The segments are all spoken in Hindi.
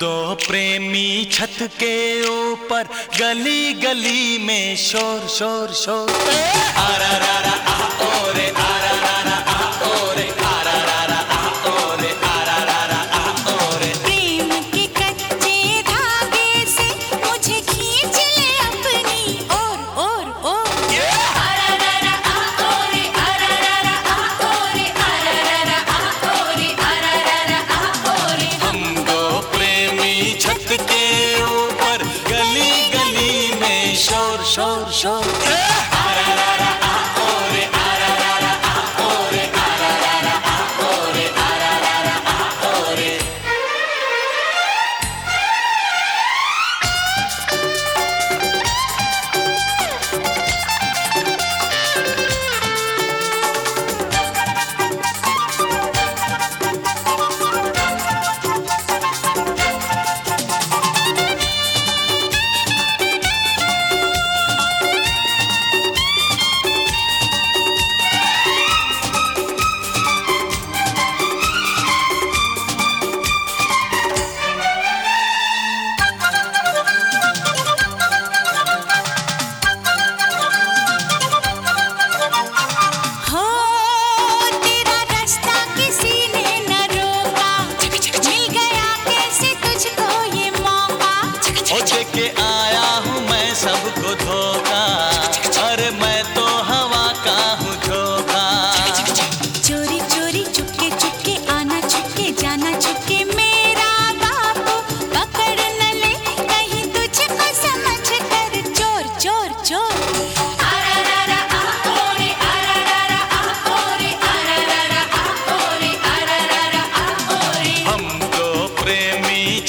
दो प्रेमी छत के ऊपर गली गली में शोर शोर शोर। आरा रा रा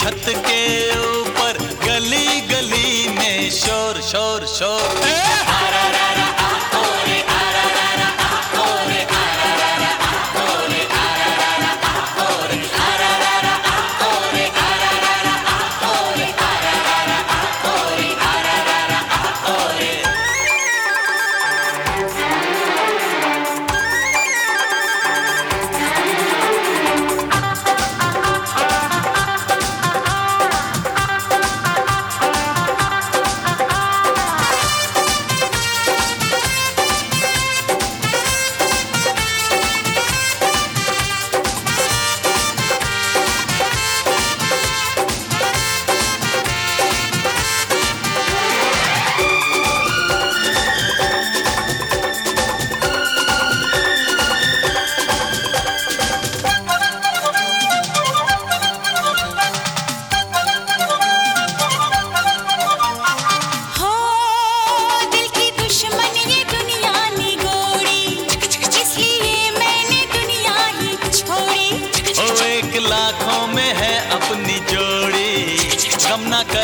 छत के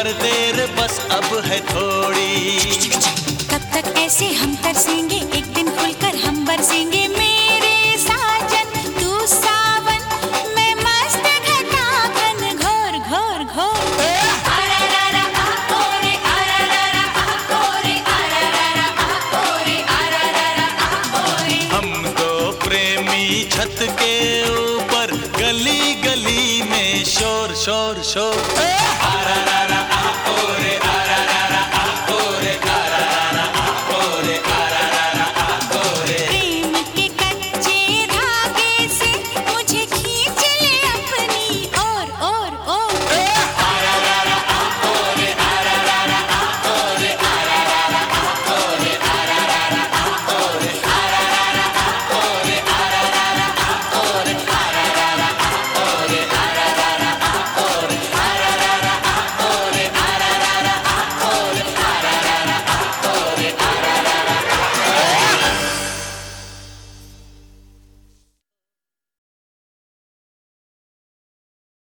दे देर बस अब है थोड़ी। तब तक ऐसे हम तरसेंगे एक दिन खुलकर हम बरसेंगे। मेरे हम प्रेमी छत के ऊपर गली गली में शोर शोर शोर